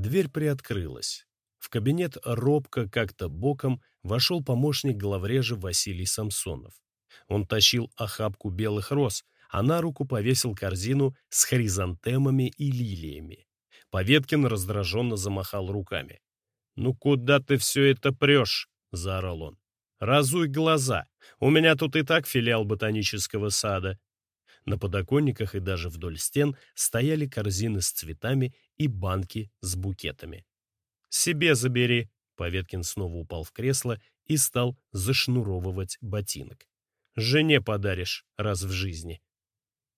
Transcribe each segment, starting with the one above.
Дверь приоткрылась. В кабинет робко как-то боком вошел помощник главрежа Василий Самсонов. Он тащил охапку белых роз, а на руку повесил корзину с хризантемами и лилиями. Поветкин раздраженно замахал руками. «Ну куда ты все это прешь?» — заорал он. «Разуй глаза! У меня тут и так филиал ботанического сада». На подоконниках и даже вдоль стен стояли корзины с цветами и банки с букетами. «Себе забери!» — Поветкин снова упал в кресло и стал зашнуровывать ботинок. «Жене подаришь раз в жизни».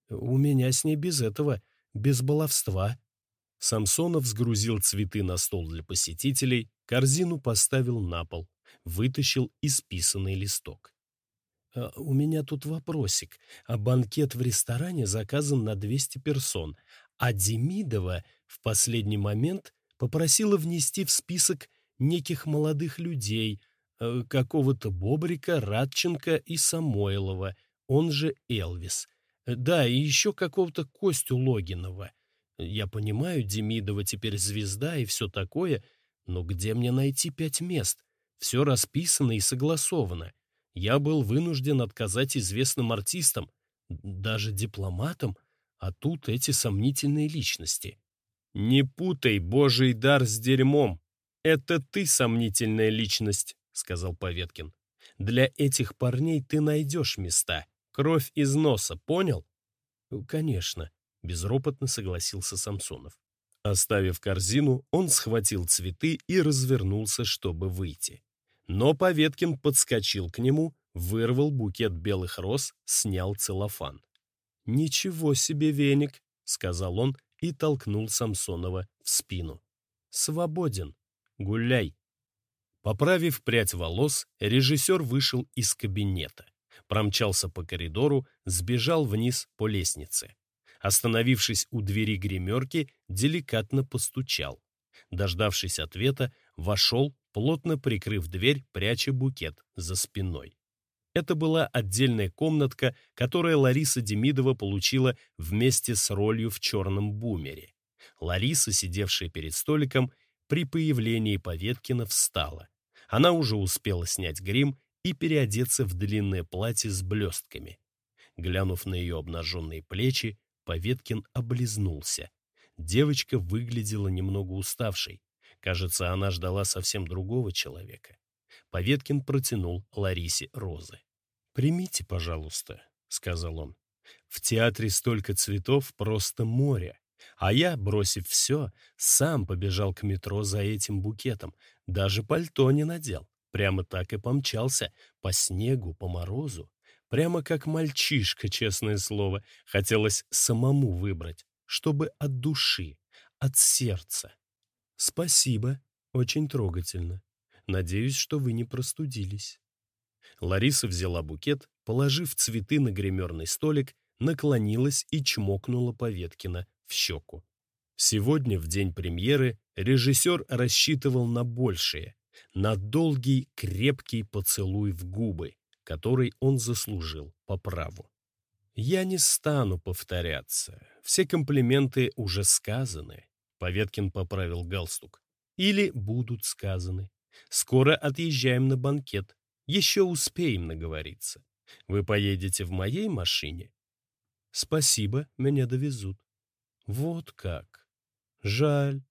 «У меня с ней без этого, без баловства». Самсонов сгрузил цветы на стол для посетителей, корзину поставил на пол, вытащил исписанный листок. «А, «У меня тут вопросик. А банкет в ресторане заказан на 200 персон, а Демидова в последний момент попросила внести в список неких молодых людей, э, какого-то Бобрика, Радченко и Самойлова, он же Элвис. Да, и еще какого-то Костю Логинова. Я понимаю, Демидова теперь звезда и все такое, но где мне найти пять мест? Все расписано и согласовано. Я был вынужден отказать известным артистам, даже дипломатам, а тут эти сомнительные личности. «Не путай божий дар с дерьмом. Это ты сомнительная личность», — сказал Поветкин. «Для этих парней ты найдешь места. Кровь из носа, понял?» «Конечно», — безропотно согласился Самсонов. Оставив корзину, он схватил цветы и развернулся, чтобы выйти. Но Поветкин подскочил к нему, вырвал букет белых роз, снял целлофан. «Ничего себе веник!» — сказал он и толкнул Самсонова в спину. «Свободен! Гуляй!» Поправив прядь волос, режиссер вышел из кабинета, промчался по коридору, сбежал вниз по лестнице. Остановившись у двери гримерки, деликатно постучал. Дождавшись ответа, вошел, плотно прикрыв дверь, пряча букет за спиной. Это была отдельная комнатка, которую Лариса Демидова получила вместе с ролью в «Черном бумере». Лариса, сидевшая перед столиком, при появлении Поветкина встала. Она уже успела снять грим и переодеться в длинное платье с блестками. Глянув на ее обнаженные плечи, Поветкин облизнулся. Девочка выглядела немного уставшей. Кажется, она ждала совсем другого человека. Поветкин протянул Ларисе розы. «Примите, пожалуйста», — сказал он. «В театре столько цветов, просто море. А я, бросив все, сам побежал к метро за этим букетом. Даже пальто не надел. Прямо так и помчался. По снегу, по морозу. Прямо как мальчишка, честное слово, хотелось самому выбрать, чтобы от души, от сердца. Спасибо, очень трогательно. Надеюсь, что вы не простудились. Лариса взяла букет, положив цветы на гримерный столик, наклонилась и чмокнула Поветкина в щеку. Сегодня, в день премьеры, режиссер рассчитывал на большее, на долгий крепкий поцелуй в губы, который он заслужил по праву. «Я не стану повторяться. Все комплименты уже сказаны», — Поветкин поправил галстук. «Или будут сказаны. Скоро отъезжаем на банкет. Еще успеем наговориться. Вы поедете в моей машине?» «Спасибо, меня довезут». «Вот как. Жаль.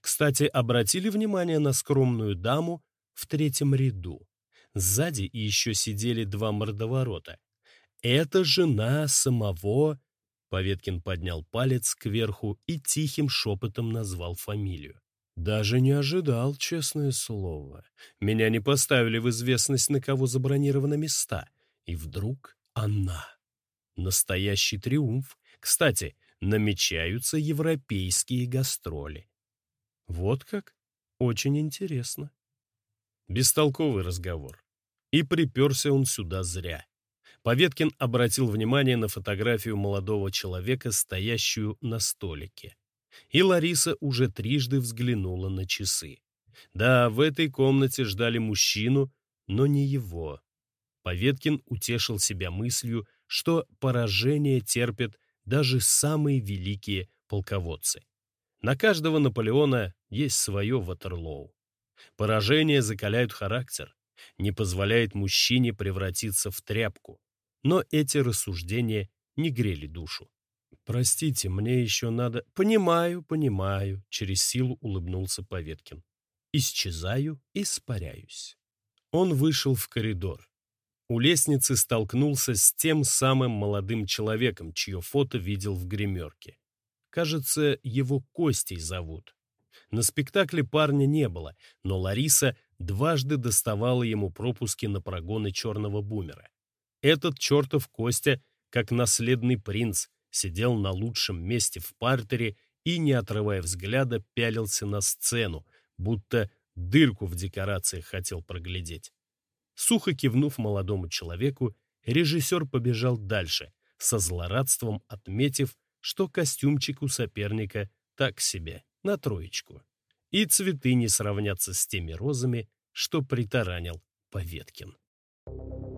Кстати, обратили внимание на скромную даму в третьем ряду? Сзади еще сидели два мордоворота. Это жена самого... Поветкин поднял палец кверху и тихим шепотом назвал фамилию. Даже не ожидал, честное слово. Меня не поставили в известность, на кого забронированы места. И вдруг она. Настоящий триумф. Кстати, намечаются европейские гастроли. Вот как? Очень интересно. Бестолковый разговор. И приперся он сюда зря. Поветкин обратил внимание на фотографию молодого человека, стоящую на столике. И Лариса уже трижды взглянула на часы. Да, в этой комнате ждали мужчину, но не его. Поветкин утешил себя мыслью, что поражение терпят даже самые великие полководцы. На каждого Наполеона есть свое Ватерлоу. Поражения закаляют характер, не позволяет мужчине превратиться в тряпку. Но эти рассуждения не грели душу. «Простите, мне еще надо...» «Понимаю, понимаю», — через силу улыбнулся Поветкин. «Исчезаю, испаряюсь». Он вышел в коридор. У лестницы столкнулся с тем самым молодым человеком, чье фото видел в гримерке. Кажется, его Костей зовут. На спектакле парня не было, но Лариса дважды доставала ему пропуски на прогоны черного бумера. Этот чертов Костя, как наследный принц, сидел на лучшем месте в партере и, не отрывая взгляда, пялился на сцену, будто дырку в декорациях хотел проглядеть. Сухо кивнув молодому человеку, режиссер побежал дальше, со злорадством отметив, что костюмчик у соперника так себе, на троечку. И цветы не сравнятся с теми розами, что притаранил Поветкин. Thank you.